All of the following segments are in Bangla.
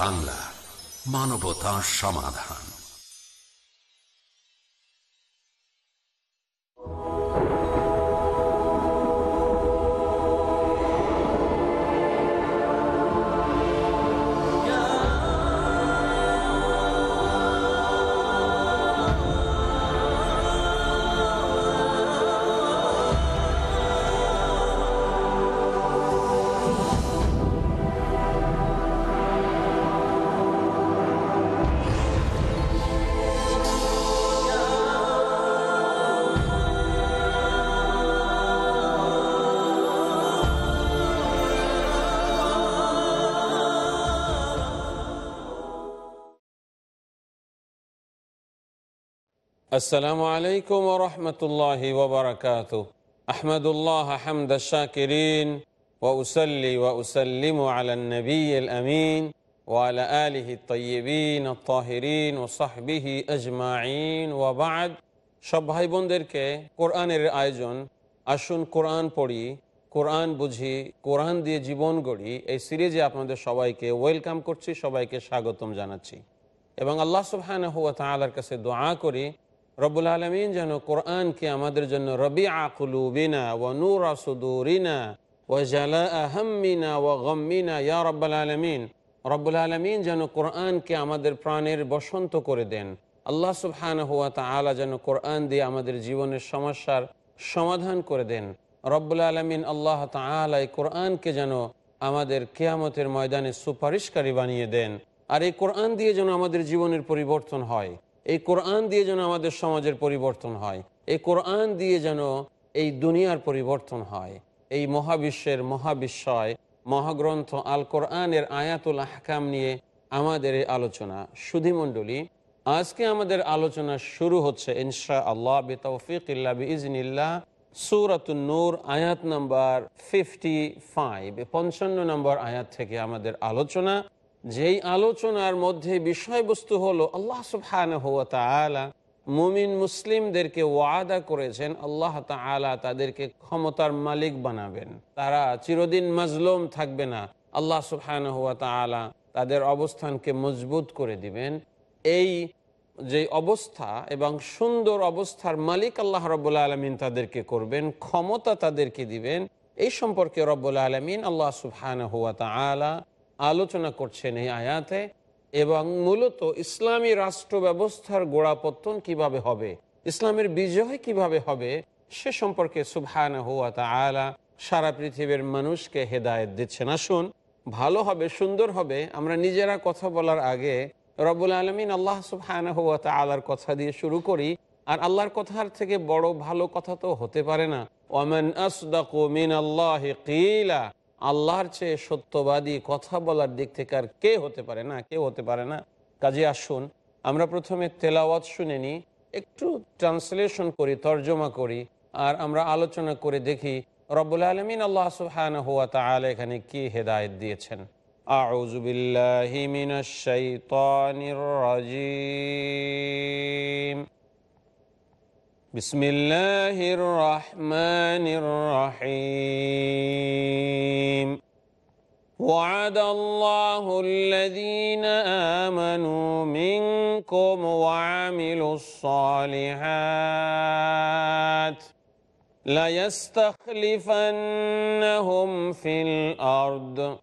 বাংলা মানবতা সমাধান। আসসালামু আলাইকুম ওবরাকাত আহমদুল্লাহ শাকিরিন আমিন আলিহি তাহিরিন ও সাহবিহি আজমাইন সব ভাই বোনদেরকে কোরআনের আয়োজন। আসুন কোরআন পড়ি, কোরআন বুঝি, কোরআন দিয়ে জীবন গড়ি। এই সিরিজে আপনাদের সবাইকে ওয়েলকাম করছি, সবাইকে স্বাগতম জানাচ্ছি। এবং আল্লাহ সুবহান হুয়া তালার কাছে দোয়া করি রব্বুল আলমিন যেন কোরআনকে আমাদের জন্য রবি আকুলুবিনা ও নূর আসুদুরিনা ও জালা আহমিনা ও গম্মিনা, ইয়া রব্বাল আলমিন। রব্বুল আলমিন যেন কোরআনকে আমাদের প্রাণের বসন্ত করে দেন। আল্লাহ সুবহান হুয়া তালা যেন কোরআন দিয়ে আমাদের জীবনের সমস্যার সমাধান করে দেন। রব্বুল আলমিন আল্লাহ তালা এই কোরআনকে যেন আমাদের কেয়ামতের ময়দানে সুপারিশকারী বানিয়ে দেন। আর এই কোরআন দিয়ে যেন আমাদের জীবনের পরিবর্তন হয়। এই কোরআন দিয়ে যেন আমাদের সমাজের পরিবর্তন হয়। এই কোরআন দিয়ে যেন এই দুনিয়ার পরিবর্তন হয়। এই মহাবিশ্বের মহাবিশ্বয় মহাগ্রন্থ আল কোরআনের আয়াতুল আহকাম নিয়ে আমাদের এই আলোচনা। সুধীমণ্ডলী আজকে আমাদের আলোচনা শুরু হচ্ছে ইনশা আল্লাহ বেতৌফিক ইজনিল্লাহ সুরাতুন নূর আয়াত নাম্বার ফিফটি ফাইভ পঞ্চান্ন নম্বর আয়াত থেকে আমাদের আলোচনা। যেই আলোচনার মধ্যে বিষয়বস্তু হলো, আল্লাহ সুবহান মুমিন মুসলিমদেরকে ওয়াদা করেছেন, আল্লাহ তালা তাদেরকে ক্ষমতার মালিক বানাবেন। তারা চিরদিন মাজলুম থাকবে না। আল্লাহ সুবহান হুয়া তালা তাদের অবস্থানকে মজবুত করে দিবেন। এই যে অবস্থা এবং সুন্দর অবস্থার মালিক আল্লাহ রব্বুল্লা আলমিন তাদেরকে করবেন, ক্ষমতা তাদেরকে দিবেন, এই সম্পর্কে রব্বুল্লা আলমিন আল্লাহ সুবহান হুয়া তালা আলোচনা করছেন এই আয়াতে এবং মূলত ইসলামী রাষ্ট্র ব্যবস্থার গোড়াপত্তন কীভাবে হবে, ইসলামের বিজয় কীভাবে হবে, সে সম্পর্কে সুবহান হুয়া তালা সারা পৃথিবীর মানুষকে হেদায়ত দিচ্ছেন। আসুন, ভালো হবে, সুন্দর হবে, আমরা নিজেরা কথা বলার আগে রবুল আলমিন আল্লাহ সুবহান হুয়া তালার কথা দিয়ে শুরু করি। আর আল্লাহর কথার থেকে বড় ভালো কথা তো হতে পারে না। ওমান আসদাকু মিন আল্লাহ আল্লাহর চেয়ে সত্যবাদী কথা বলার দিক থেকে আর কে হতে পারে না কেউ হতে পারে না কাজে আসুন আমরা প্রথমে তেলাওয়াত শুনে নিই একটু ট্রান্সলেশন করি তর্জমা করি আর আমরা আলোচনা করে দেখি রব্বুল আলমিন আল্লাহ সুহান হুয়া তাআলা এখানে কি হেদায়েত দিয়েছেন أعوذ بالله من الشيطان الرجيم بسم الله الرحمن الرحيم وعد الله الذين آمنوا منكم وعملوا الصالحات ليستخلفنهم في الأرض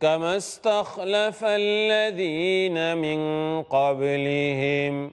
كما استخلف الذين من قبلهم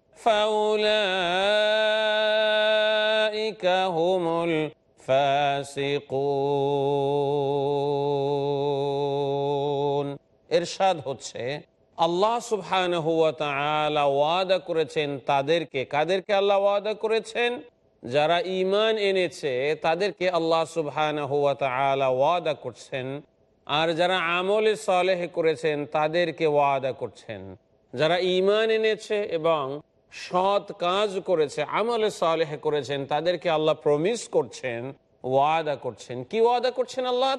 فاولئك هم الفاسقون এরশাদ হচ্ছে আল্লাহ সুবহান ওয়াদা করেছেন তাদেরকে কাদেরকে আল্লাহ ওয়াদা করেছেন যারা ইমান এনেছে তাদেরকে আল্লাহ সুবহান ওয়াদা করছেন আর যারা আমলে সালেহ করেছেন তাদেরকে ওয়াদা করছেন যারা ইমান এনেছে এবং সৎ কাজ করেছে, আমলে সালেহ করেছেন, তাদেরকে আল্লাহ প্রমিস করছেন, ওয়াদা করছেন। কি ওয়াদা করছেন আল্লাহ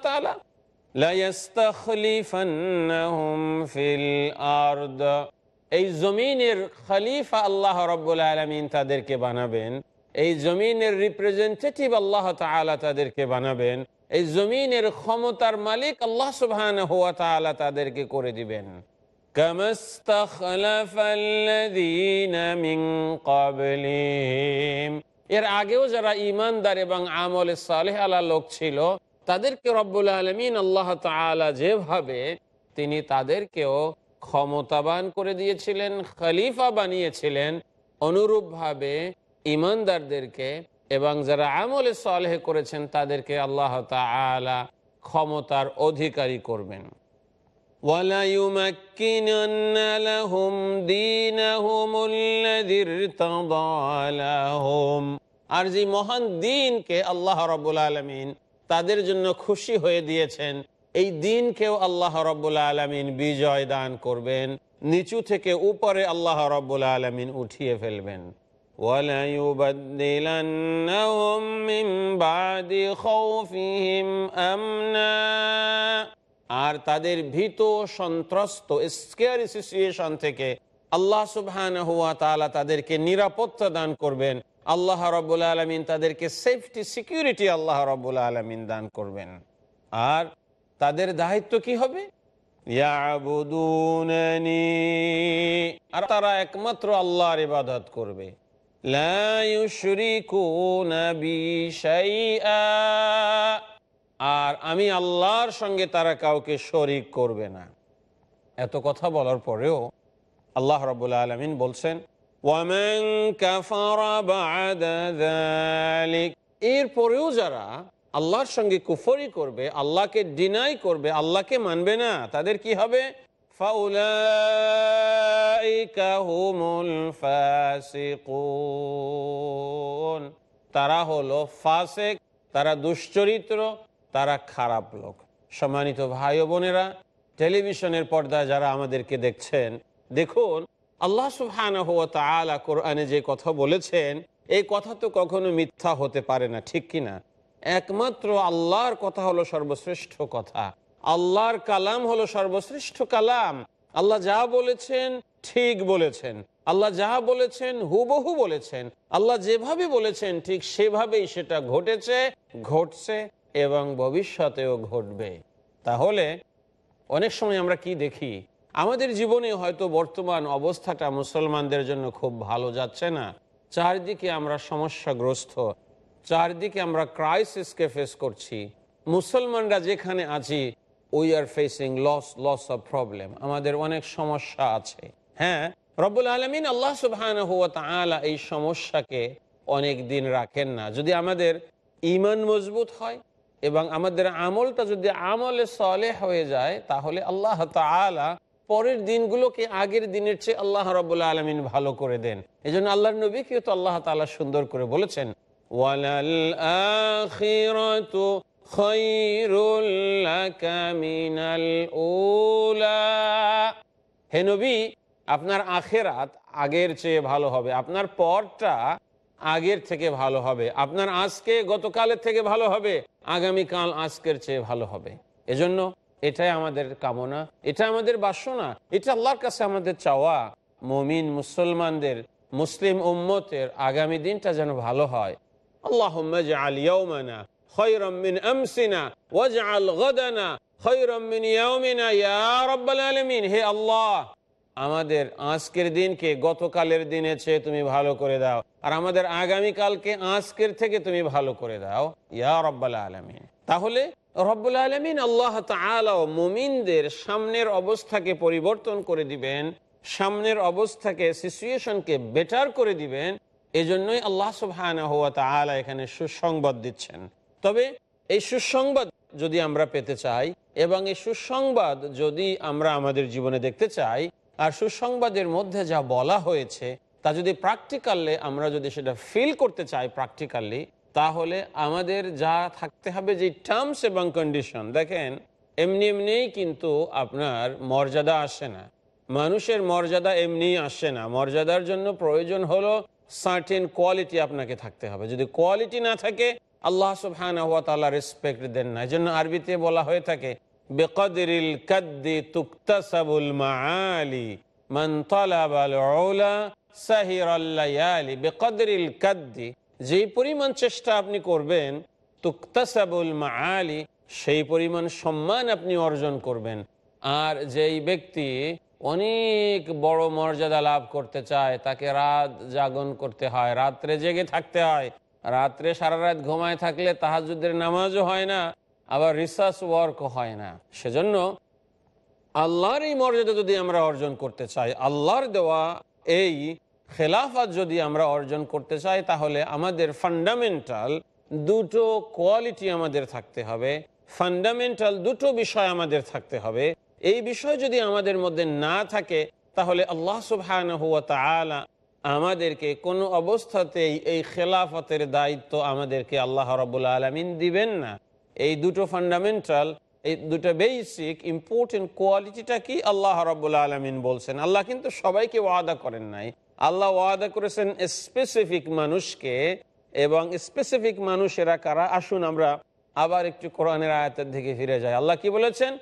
আরদ। এই জমিনের খলিফা আল্লাহ রব্বুল আলমিন তাদেরকে বানাবেন, এই জমিনের রিপ্রেজেন্টেটিভ আল্লাহ তাআলা তাদেরকে বানাবেন, এই জমিনের ক্ষমতার মালিক আল্লাহ সুবহান হুয়া তাদেরকে করে দিবেন। এর আগেও যারা ইমানদার এবং আমলে সালেহ আলা লোক ছিল, তাদেরকে রব্বুল আলমিন আল্লাহ তালা যেভাবে তিনি তাদেরকেও ক্ষমতাবান করে দিয়েছিলেন, খলিফা বানিয়েছিলেন, অনুরূপভাবে ইমানদারদেরকে এবং যারা আমলে সালেহ করেছেন, তাদেরকে আল্লাহ তালা ক্ষমতার অধিকারী করবেন। وَلَيُمَكِّنَنَّ لَهُمْ دِينَهُمُ الَّذِي ارْتَضَىٰ لَهُمْ আর যে মহান দিনকে আল্লাহ রব্বুল আলমিন তাদের জন্য খুশি হয়ে দিয়েছেন এই দিনকেও আল্লাহ রব্বুল আলমিন বিজয় দান করবেন নিচু থেকে উপরে আল্লাহ রব্বুল আলমিন উঠিয়ে ফেলবেন وَلَيُبَدِّلَنَّهُم مِّن بَعْدِ خَوْفِهِمْ أَمْنًا আর তাদের ভীত সন্ত্রস্ত স্কেয়ার সিচুয়েশন থেকে আল্লাহ সুবহান হুয়া তাআলা তাদেরকে নিরাপত্তা দান করবেন। আল্লাহ রব্বুল আলমিন তাদেরকে সেফটি সিকিউরিটি আল্লাহ রব্বুল আলমিন দান করবেন। আর তাদের দায়িত্ব কি হবে? আর তারা একমাত্র আল্লাহর ইবাদত করবে। লা আর আমি আল্লাহর সঙ্গে তারা কাউকে শরিক করবে না। এত কথা বলার পরেও আল্লাহ রবুল্লা আলমিন বলছেন, ওয়ামেন এর পরেও যারা আল্লাহর সঙ্গে কুফরি করবে, আল্লাহকে ডিনাই করবে, আল্লাহকে মানবে না, তাদের কি হবে? তারা হলো ফাসেক, তারা দুশ্চরিত্র তারা খারাপ লোক। সম্মানিত ভাই বোনেরা, টেলিভিশনের পর্দায় যারা আমাদেরকে দেখছেন, দেখুন, আল্লাহ সুবহান কোরআনে যে কথা বলেছেন, এই কথা তো কখনো মিথ্যা হতে পারে না, ঠিক কিনা একমাত্র আল্লাহর কথা হলো সর্বশ্রেষ্ঠ কথা। আল্লাহর কালাম হলো সর্বশ্রেষ্ঠ কালাম। আল্লাহ যা বলেছেন ঠিক বলেছেন। আল্লাহ যা বলেছেন হুবহু বলেছেন। আল্লাহ যেভাবে বলেছেন ঠিক সেভাবেই সেটা ঘটেছে, ঘটছে। এবং ভবিষ্যতেও ঘটবে। তাহলে অনেক সময় আমরা কি দেখি? আমাদের জীবনে হয়তো বর্তমান অবস্থাটা মুসলমানদের জন্য খুব ভালো যাচ্ছে না। চারদিকে আমরা সমস্যাগ্রস্ত, চারদিকে আমরা ক্রাইসিসকে ফেস করছি। মুসলমানরা যেখানে আছি we are facing loss loss of problem আমাদের অনেক সমস্যা আছে। হ্যাঁ রব্বুল আলমিন আল্লাহ সুবহান এই সমস্যাকে অনেক দিন রাখেন না। যদি আমাদের ইমান মজবুত হয় এবং আমাদের আমলটা যদি আমলে সলে হয়ে যায়, তাহলে আল্লাহ তালা পরের দিনগুলোকে আগের দিনের চেয়ে আল্লাহ রব্বুল্লা আলমিন ভালো করে দেন। এই জন্য আল্লাহ নবীকে তো আল্লাহ তালা সুন্দর করে বলেছেন হে নবী, আপনার আখেরাত আগের চেয়ে ভালো হবে। আপনার পরটা আগের থেকে ভালো হবে। আপনার আজকে, গতকালের থেকে ভালো হবে আগামী কাল আজকের চেয়ে ভালো হবে। এজন্য এটাই আমাদের কামনা, এটা আমাদের বাসনা, এটা আল্লাহর কাছে আমাদের চাওয়া। মমিন মুসলমানদের, মুসলিম উম্মতের আগামী দিনটা যেন ভালো হয়। আল্লাহ আলিয়ানা আমসিনা হে আল্লাহ আমাদের আজকের দিনকে গতকালের দিনের চেয়ে তুমি ভালো করে দাও। আর আমাদের আগামী কালকে আজকের থেকে তুমি ভালো করে দাও। ইয়া রব্বাল আলমিন। তাহলে আলমিন আল্লাহ মুমিনদের সামনের অবস্থাকে পরিবর্তন করে দিবেন, সামনের অবস্থাকে, সিচুয়েশনকে বেটার করে দিবেন। এজন্যই আল্লাহ তাআলা এখানে সুসংবাদ দিচ্ছেন। তবে এই সুসংবাদ যদি আমরা পেতে চাই এবং এই সুসংবাদ যদি আমরা আমাদের জীবনে দেখতে চাই আর সুসংবাদের মধ্যে যা বলা হয়েছে, তা যদি প্র্যাকটিক্যালি আমরা যদি সেটা ফিল করতে চাই প্র্যাকটিক্যালি তাহলে আমাদের যা থাকতে হবে যে টার্মস এবং কন্ডিশন দেখেন, এমনি এমনিই কিন্তু আপনার মর্যাদা আসে না। মানুষের মর্যাদা এমনি আসে না। মর্যাদার জন্য প্রয়োজন হলো সার্টেন কোয়ালিটি আপনাকে থাকতে হবে। যদি কোয়ালিটি না থাকে, আল্লাহ সুবহান রেসপেক্ট দেন না। এই জন্য আরবিতে বলা হয়ে থাকে বেকদরিল বেকদরিল যেই পরিমাণ চেষ্টা আপনি করবেন সেই পরিমাণ সম্মান আপনি অর্জন করবেন। আর যেই ব্যক্তি অনেক বড় মর্যাদা লাভ করতে চায়, তাকে রাত জাগন করতে হয়, রাত্রে জেগে থাকতে হয়। রাত্রে সারা রাত ঘুমায় থাকলে তাহাজুদের নামাজও হয় না। আবার রিসার্চ ওয়ার্ক হয় না। সেজন্য আল্লাহর এই মর্যাদা যদি আমরা অর্জন করতে চাই, আল্লাহর দেওয়া এই খেলাফত যদি আমরা অর্জন করতে চাই, তাহলে আমাদের ফান্ডামেন্টাল দুটো কোয়ালিটি আমাদের থাকতে হবে। ফান্ডামেন্টাল দুটো বিষয় আমাদের থাকতে হবে। এই বিষয় যদি আমাদের মধ্যে না থাকে, তাহলে আল্লাহ সুবহান হুয়া তালা আমাদেরকে কোনো অবস্থাতেই এই খেলাফতের দায়িত্ব আমাদেরকে আল্লাহ রবুল্লা আলমিন দিবেন না। এই দুটো ফান্ডামেন্টাল এই দুটো বেসিক ইম্পর্টেন্ট কোয়ালিটিটা কি আল্লাহ রবুল্লা আলমিন বলছেন আল্লাহ কিন্তু সবাইকে ওয়াদা করেন নাই আল্লাহ ওয়াদা করেছেন স্পেসিফিক মানুষকে এবং স্পেসিফিক মানুষেরা কারা আসুন আমরা আবার একটু কোরআনের আয়াতের দিকে ফিরে যাই আল্লাহ কি বলেছেন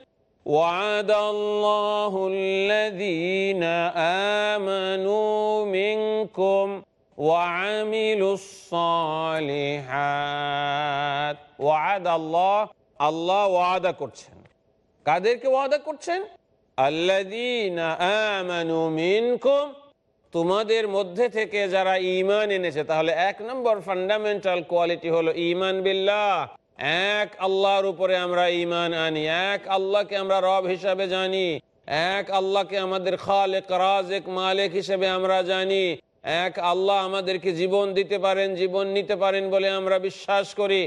وعد الله الذين آمنوا منكم وعملوا الصالحات وعد الله আল্লাহ ওয়াদা করছেন কাদেরকে ওয়াদা করছেন আল্লাযীনা আমানু মিনকুম তোমাদের মধ্যে থেকে যারা ঈমান এনেছে তাহলে এক নম্বর ফান্ডামেন্টাল কোয়ালিটি হলো ঈমান বিল্লাহ এক আল্লাহর উপরে আমরা ইমান আনি এক আল্লাহকে আমরা রব হিসাবে জানি এক আল্লাহকে আমাদের খালেক রাজেক মালিক হিসেবে আমরা জানি এক আল্লাহ আমাদেরকে জীবন দিতে পারেন, জীবন নিতে পারেন বলে আমরা বিশ্বাস করি।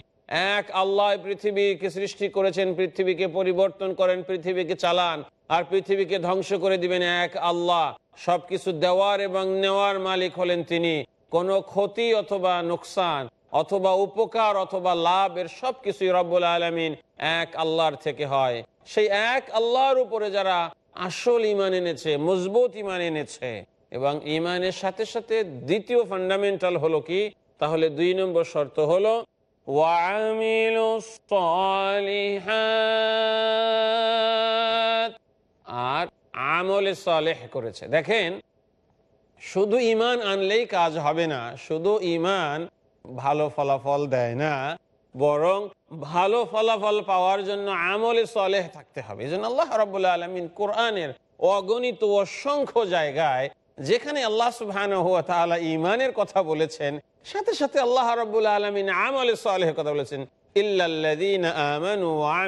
এক আল্লাহ পৃথিবীকে সৃষ্টি করেছেন, পৃথিবীকে পরিবর্তন করেন, পৃথিবীকে চালান, আর পৃথিবীকে ধ্বংস করে দিবেন এক আল্লাহ। সবকিছু দেওয়ার এবং নেওয়ার মালিক হলেন তিনি। কোনো ক্ষতি অথবা নোকসান, অথবা উপকার অথবা লাভ এর সবকিছুই রব্বুল আলমিন এক আল্লাহর থেকে হয়। সেই এক আল্লাহর উপরে যারা আসল ইমান এনেছে, মজবুত ইমান এনেছে এবং ইমানের সাথে সাথে দ্বিতীয় ফান্ডামেন্টাল হলো কি? তাহলে দুই নম্বর শর্ত হলো আর আমলে সালেহ করেছে। দেখেন, শুধু ইমান আনলেই কাজ হবে না, শুধু ইমান ভালো ফলাফল দেয় না, বরং ভালো ফলাফল পাওয়ার জন্য আমলে সলেহ থাকতে হবে। এই জন্য আল্লাহ রবাহ আলমিন কোরআনের অগণিত অসংখ্য জায়গায় যেখানে আল্লাহ সুবহান ইমানের কথা বলেছেন, সাথে সাথে আল্লাহ রব্বুল আলমিন আমলে সালেহের কথা বলেছেন ওয়া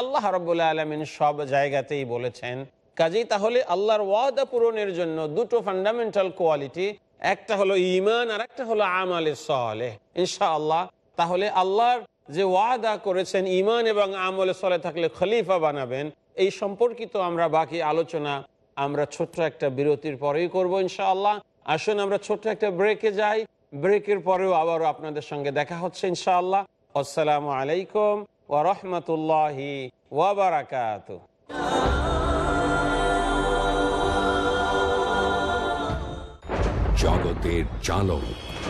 আল্লাহ সব জায়গাতেই বলেছেন। কাজেই তাহলে আল্লাহর ওয়াদা পূরণের জন্য দুটো ফান্ডামেন্টাল কোয়ালিটি একটা হলো ঈমান আর একটা হলো আমালে সালেহ। ইনশাআল্লাহ, তাহলে আল্লাহর যে ওয়াদা করেছেন ঈমান এবং আমলে সলে থাকলে খলিফা বানাবেন, এই সম্পর্কিত আমরা বাকি আলোচনা, আমরা ছোট্ট একটা বিরতির পরেই করব ইনশাআল্লাহ। আসুন, আমরা ছোট্ট একটা ব্রেকে যাই। ব্রেকের পরেও আবারও আপনাদের সঙ্গে দেখা হচ্ছে ইনশাআল্লাহ। আসসালামু আলাইকুম ওয়া বারাকাতুহু জগতের চালক।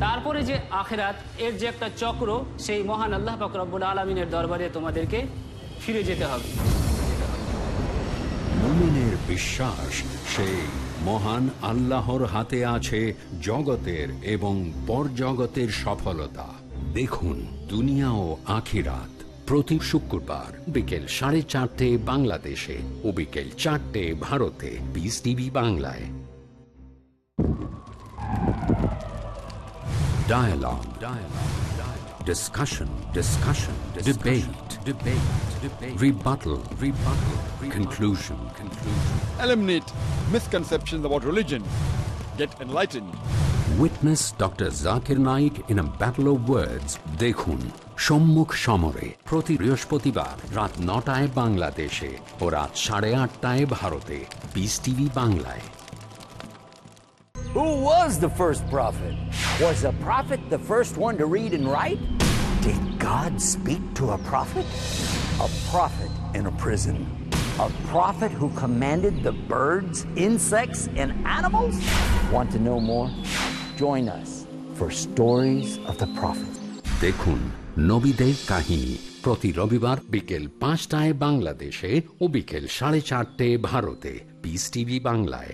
তারপরে যে আখেরাত, এর যে একটা চক্র, সেই মহান আল্লাহ পাক রব্বুল আলমিনের দরবারে তোমাদেরকে ফিরে যেতে হবে। বিশ্বাস, সেই মহান আল্লাহর হাতে আছে জগতের এবং পরজগতের সফলতা। দেখুন, দুনিয়া ও আখিরাত প্রতি শুক্রবার বিকেল সাড়ে চারটে বাংলাদেশে ও বিকেল চারটে ভারতে বিস টিভি বাংলায়। Dialogue. Dialogue. Dialogue. Discussion. Discussion. Debate. Debate. Debate. Rebuttal. Rebuttal. Conclusion. Conclusion. Eliminate misconceptions about religion. Get enlightened. Witness Dr. Zakir Naik in a battle of words. দেখুন সম্মুখ সমরে প্রতি বৃহস্পতিবার রাত নটায় বাংলাদেশে ও রাত সাড়ে আটটায় ভারতে বিস টিভি বাংলায় Who was the first prophet? Was a prophet the first one to read and write? Did God speak to a prophet? A prophet in a prison. A prophet who commanded the birds, insects, and animals? Want to know more? Join us for Stories of the Prophet. দেখুন নবীদের কাহিনী প্রতি রবিবার বিকেল পাঁচটায় বাংলাদেশে ও বিকেল সাড়ে চারটে ভারতে বিস টিভি বাংলায়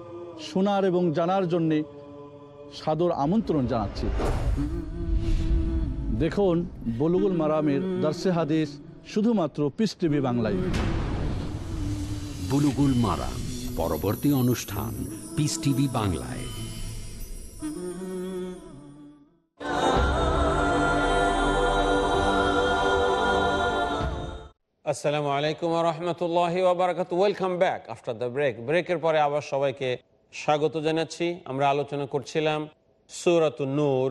শোনার এবং জানার জন্যে সাদর আমন্ত্রণ জানাচ্ছি। দেখুন বলুগুল মারামের দার্সে হাদিস শুধুমাত্র পিস টিভি বাংলায়। বুলুগুল মারা পরবর্তী অনুষ্ঠান পিস টিভি বাংলায়। আসসালামু আলাইকুম রহমতুল্লাহ ওবরাকাত welcome back after the break ব্রেকের পরে আবার সবাইকে স্বাগত জানাচ্ছি। আমরা আলোচনা করছিলাম সুরত নূর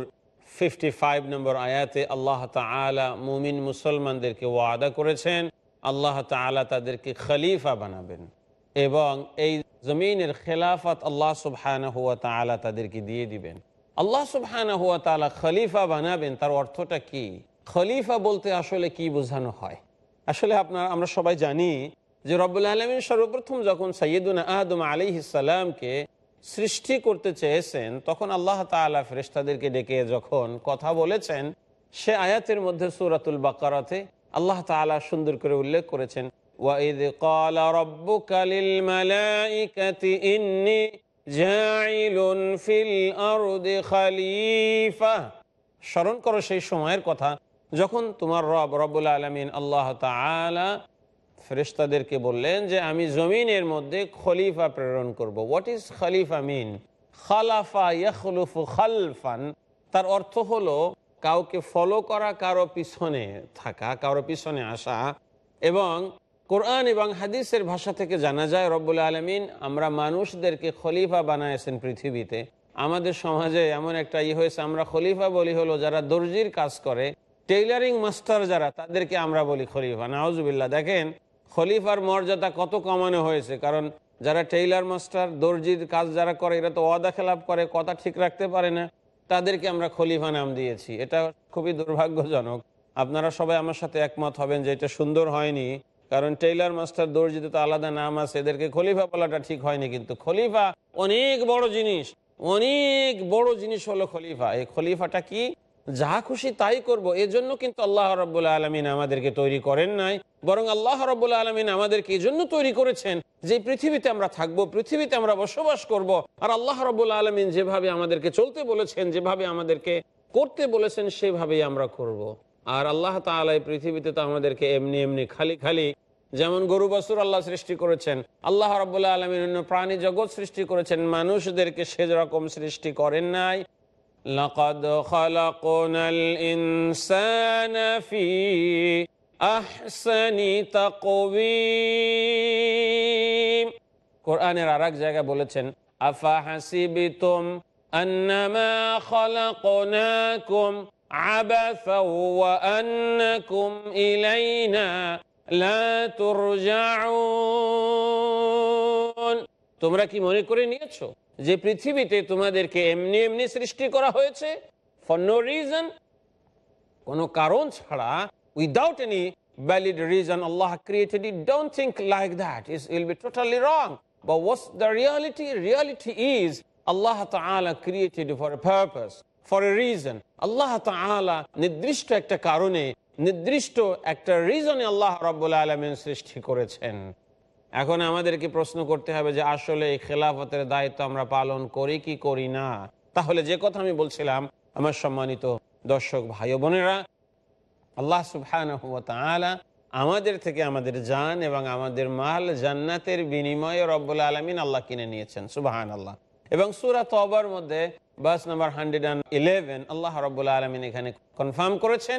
ফিফটি ফাইভ নম্বর আয়াতে আল্লাহ তালা মুমিন মুসলমানদেরকে ওয়াদা করেছেন, আল্লাহ তালা তাদেরকে খলিফা বানাবেন এবং এই জমিনের খেলাফত আল্লাহ সুবহান হুয়া তালা তাদেরকে দিয়ে দিবেন। আল্লাহ সুবহান হুয়া তালা খলিফা বানাবেন, তার অর্থটা কি? খলিফা বলতে আসলে কি বোঝানো হয়? আসলে আপনার, আমরা সবাই জানি যে রব্বুল আলমিন সর্বপ্রথম যখন সৈয়দুন আদম আলী ইসালামকে সৃষ্টি করতে চেয়েছেন তখন আল্লাহ তালা ফেরেস্তাদেরকে ডেকে যখন কথা বলেছেন সে আয়াতের মধ্যে সুরাতুল বাকারাতে আল্লাহ তালা সুন্দর করে উল্লেখ করেছেন وَإِذْ قَالَ رَبُّكَ لِلْمَلَائِكَةِ إِنِّي جَاعِلٌ فِي الْأَرْضِ خَلِيفَةً স্মরণ করো সেই সময়ের কথা যখন তোমার রব রব্বুল আলমিন আল্লাহ তালা ফেরেস্তাদেরকে বললেন যে, আমি জমিনের মধ্যে খলিফা প্রেরণ করব। হোয়াট ইজ খলিফা মিন খালাফা ইয়াখলুফু খালফান। তার অর্থ হলো কাউকে ফলো করা, কারও পিছনে থাকা, কারও পিছনে আসা। এবং কোরআন এবং হাদিসের ভাষা থেকে জানা যায়, রব্বুল আলমিন, আমরা মানুষদেরকে খলিফা বানাইছেন পৃথিবীতে। আমাদের সমাজে এমন একটা ই হয়েছে, আমরা খলিফা বলি হলো যারা দর্জির কাজ করে টেইলারিং মাস্টার যারা, তাদেরকে আমরা বলি খলিফা। নাওজুবিল্লাহ দেখেন খলিফার মর্যাদা কত কমানো হয়েছে? কারণ যারা টেইলার মাস্টার, দর্জির কাজ যারা করে, এরা তো ওয়াদা খেলাপ করে, কথা ঠিক রাখতে পারে না। তাদেরকে আমরা খলিফা নাম দিয়েছি। এটা খুবই দুর্ভাগ্যজনক। আপনারা সবাই আমার সাথে একমত হবেন যে এটা সুন্দর হয়নি। কারণ টেইলার মাস্টার, দর্জিতে তো আলাদা নাম আছে। এদেরকে খলিফা বলাটা ঠিক হয়নি কিন্তু খলিফা অনেক বড় জিনিস। অনেক বড় জিনিস হলো খলিফা। এই খলিফাটা কি? যা খুশি তাই করব। এজন্য কিন্তু আল্লাহ রব্বুল্লা আলমিন আমাদেরকে তৈরি করেন নাই। বরং আল্লাহ রব্বুল্লা আলমিন আমাদেরকে এই জন্য তৈরি করেছেন যে পৃথিবীতে আমরা থাকব, পৃথিবীতে আমরা বসবাস করব। আর আল্লাহ রব্বুল্লা আলমিন যেভাবে আমাদেরকে চলতে বলেছেন, যেভাবে আমাদেরকে করতে বলেছেন, সেভাবেই আমরা করব। আর আল্লাহ তালা এই পৃথিবীতে তো আমাদেরকে এমনি এমনি খালি খালি যেমন গরু বসুর আল্লাহ সৃষ্টি করেছেন, আল্লাহ রব্বুল্লাহ আলমিন অন্য প্রাণী জগৎ সৃষ্টি করেছেন, মানুষদেরকে সেরকম সৃষ্টি করেন নাই। لقد خلقنا الإنسان في أحسن تقويم কোরআনের আর এক জায়গায় বলেছেন আফা হাসিবিতুম আন্নামা খালাকনাকুম আবাসা ওয়া আন্নাকুম ইলাইনা লা তুরজাউন তোমরা কি মনে করে নিয়েছো যে পৃথিবীতে তোমাদেরকে এমনি এমনি সৃষ্টি করা হয়েছে ফর নো রিজন কোনো কারণ ছাড়া without any valid reason Allah created it don't think like that is will be totally wrong বা what's the reality reality is আল্লাহ তাআলা created for a purpose for a reason আল্লাহ তাআলা নির্দিষ্ট একটা কারণে, নির্দিষ্ট একটা রিজনে আল্লাহ রব্বুল আলমিন সৃষ্টি করেছেন। এখন আমাদেরকে প্রশ্ন করতে হবে যে আসলে এই খেলাফতের দায়িত্ব আমরা পালন করি কি করি না? তাহলে যে কথা আমি বলছিলাম, আমার সম্মানিত দর্শক ভাই বোনেরা, আল্লাহ সুবহানাহু আমাদের থেকে আমাদের জান এবং আমাদের মাল জান্নাতের বিনিময়ে রব্বুল আলমিন আল্লাহ কিনে নিয়েছেন সুবাহান আল্লাহ এবং সুরা তবার মধ্যে verse number hundred and eleven আল্লাহ রব্বুল আলমিন এখানে কনফার্ম করেছেন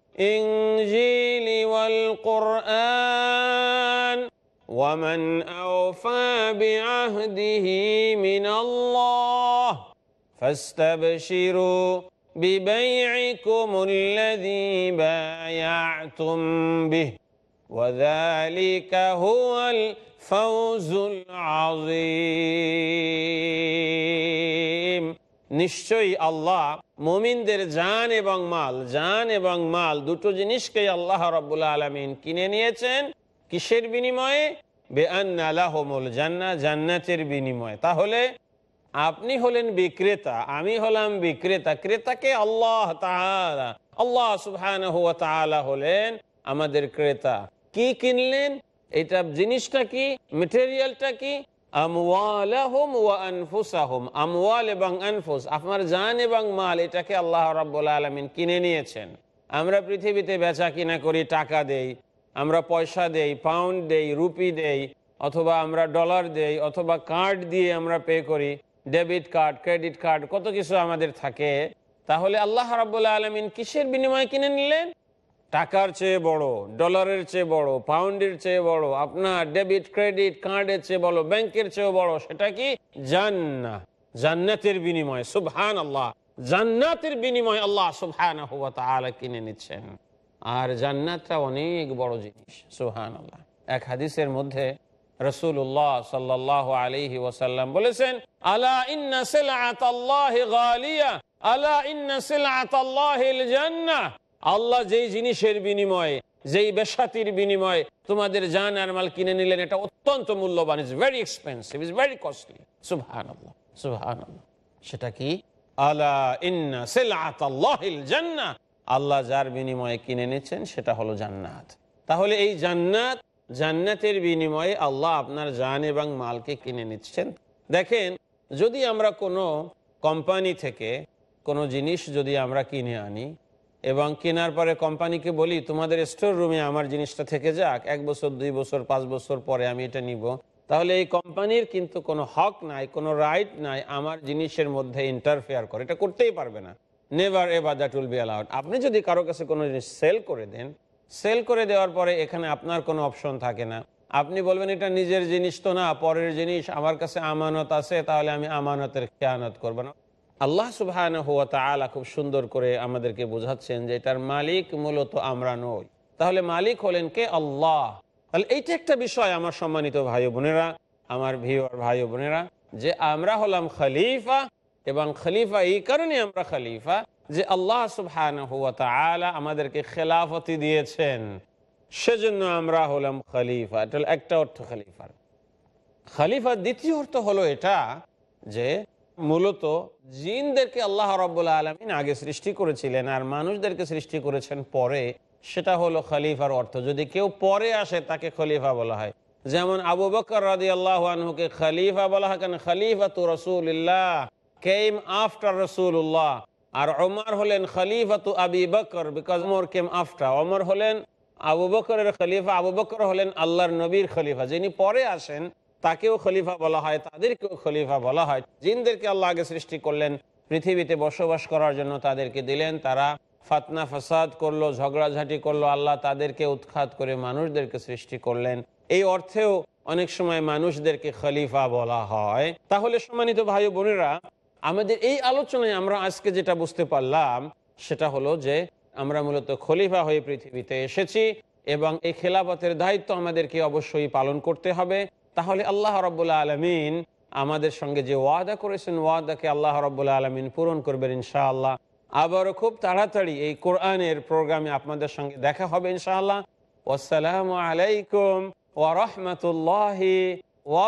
الإنجيل والقرآن ومن أوفى بعهده من الله فاستبشروا ببيعكم الذي بايعتم به وذلك هو الفوز العظيم. نشوي الله মুমিনদের জান এবং মাল, জান এবং মাল দুটো জিনিসকে আল্লাহ রব্বুল আলমিন কিনে নিয়েছেন কিসের বিনিময়ে? বেআনালাহমুল জান্না, জান্নাতের বিনিময়ে। তাহলে আপনি হলেন বিক্রেতা, আমি হলাম বিক্রেতা। ক্রেতাকে আল্লাহ তাআলা আল্লাহ তাআলা হলেন আমাদের ক্রেতা। কি কিনলেন? এটা জিনিসটা কি? মেটেরিয়ালটা কি? ওয়া আমওয়াল এবং আনফুস, আপনার জান এবং মাল, এটাকে আলামিন কিনে নিয়েছেন। আমরা পৃথিবীতে বেচা কিনা করি, টাকা দেই, আমরা পয়সা দেই পাউন্ড দেই রুপি দেই, অথবা আমরা ডলার দেই, অথবা কার্ড দিয়ে আমরা পে করি ডেবিট কার্ড ক্রেডিট কার্ড কত কিছু আমাদের থাকে। তাহলে আল্লাহ রাবুল্লাহ আলমিন কিসের বিনিময়ে কিনে নিলেন? টাকার চেয়ে বড়, ডলারের চেয়ে বড়, পাউন্ডের চেয়ে বড়, আপনার ডেবিট, ক্রেডিট, কার্ডের চেয়ে বড়, ব্যাংকের চেয়ে বড়, সেটা কি? জান্না জান্নাতের বিনিময়ে সুবহান আল্লাহ জান্নাতের বিনিময়ে আল্লাহ সুবহান কিনে নিচ্ছেন। আর জান্নাতটা অনেক বড় জিনিস সুহান আল্লাহ এক হাদিসের মধ্যে রসুল্লাহ সাল্লাহ আলহি ওসাল্লাম বলেছেন, আলা আল্লাহ আলা আল্লাহ যেই জিনিসের বিনিময়ে, যেই বেসাতির বিনিময়ে তোমাদের জান আর মাল কিনে নিলেন, এটা অত্যন্ত মূল্যবান is very expensive is very costly সুবহান আল্লাহ আল্লাহ সেটা কি? আল্লাহ যার বিনিময়ে কিনে নিচ্ছেন, সেটা হলো জান্নাত। তাহলে এই জান্নাত, জান্নাতের বিনিময়ে আল্লাহ আপনার জান এবং মালকে কিনে নিচ্ছেন। দেখেন, যদি আমরা কোনো কোম্পানি থেকে কোনো জিনিস যদি আমরা কিনে আনি এবং কেনার পরে কোম্পানিকে বলি, তোমাদের স্টোর রুমে আমার জিনিসটা থেকে যাক, এক বছর, দুই বছর, পাঁচ বছর পরে আমি এটা নিব। তাহলে এই কোম্পানির কিন্তু কোনো হক নাই, কোনো রাইট নাই আমার জিনিসের মধ্যে ইন্টারফেয়ার করে। এটা করতেই পারবে না। Never ever that will be allowed আপনি যদি কারও কাছে কোনো জিনিস সেল করে দেন সেল করে দেওয়ার পরে এখানে আপনার কোনো অপশন থাকে না। আপনি বলবেন, এটা নিজের জিনিস তো না, পরের জিনিস আমার কাছে আমানত আছে, তাহলে আমি আমানতের খেয়ানত করব না। আল্লাহ সুবাহ খুব সুন্দর করে আমাদেরকে বোঝাচ্ছেন যে এটার মালিক মূলত আমরা নই। তাহলে মালিক হলেন কে? আল্লাহ। তাহলে এইটা একটা বিষয় আমার সম্মানিত ভাই বোনেরা, আমার ভিওর ভাই বোনেরা, যে আমরা হলাম খলিফা এবং খলিফা এই কারণে আমরা খলিফা যে আল্লাহ সুবহান আমাদেরকে খেলাফতি দিয়েছেন। সেজন্য আমরা হলাম খলিফা। এটা একটা অর্থ খলিফার। খলিফার দ্বিতীয় অর্থ হলো এটা যে মূলত জিনদেরকে আল্লাহ রব্বুল্লা আলমিন আগে সৃষ্টি করেছিলেন আর মানুষদেরকে সৃষ্টি করেছেন পরে, সেটা হলো খলিফার অর্থ। যদি কেউ পরে আসে, তাকে খলিফা বলা হয়। যেমন আবু বকর রাদি আল্লাহ আনহুকে খলিফা বলা হয় কেন খলিফা তু রসুল্লাহ কেম আফটার রসুল্লাহ আর ওমর হলেন খলিফা তু Abi Bakr because Umar came after Umar হলেন আবু বকরের খলিফা, আবু বকর হলেন আল্লাহর নবীর খলিফা। যিনি পরে আসেন তাকেও খলিফা বলা হয়, তাদেরকেও খলিফা বলা হয়। জিনদেরকে আল্লাহ আগে সৃষ্টি করলেন, পৃথিবীতে বসবাস করার জন্য তাদেরকে দিলেন। তারা ফাতনা, ফাসাদ করল, ঝগড়াঝাটি করল, আল্লাহ তাদেরকে উৎখাত করে মানুষদেরকে সৃষ্টি করলেন। এই অর্থেও অনেক সময় মানুষদেরকে খলিফা বলা হয়। তাহলে সম্মানিত ভাই বোনেরা, আমাদের এই আলোচনায় আমরা আজকে যেটা বুঝতে পারলাম, সেটা হলো যে আমরা মূলত খলিফা হয়ে পৃথিবীতে এসেছি এবং এই খেলাপথের দায়িত্ব আমাদেরকে অবশ্যই পালন করতে হবে। তাহলে আল্লাহ রব্বুল্লা আলমিন আমাদের সঙ্গে যে ওয়াদা করেছেন, ওয়াদাকে আল্লাহ রব্বুল্লা আলমিন পূরণ করবেন ইনশাআল্লাহ। আবারও খুব তাড়াতাড়ি এই কোরআনের প্রোগ্রামে আপনাদের সঙ্গে দেখা হবে ইনশাআল্লাহ। আসসালামু আলাইকুম ওয়া রাহমাতুল্লাহি ওয়া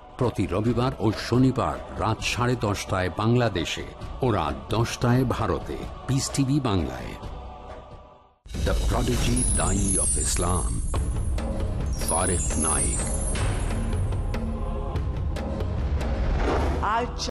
প্রতি রবিবার ও শনিবার রাত সাড়ে দশটায় বাংলাদেশে ও রাত দশটায় ভারতে। পিস টিভি বাংলায়। দ্য প্রডিজি দাই অফ ইসলাম নাইক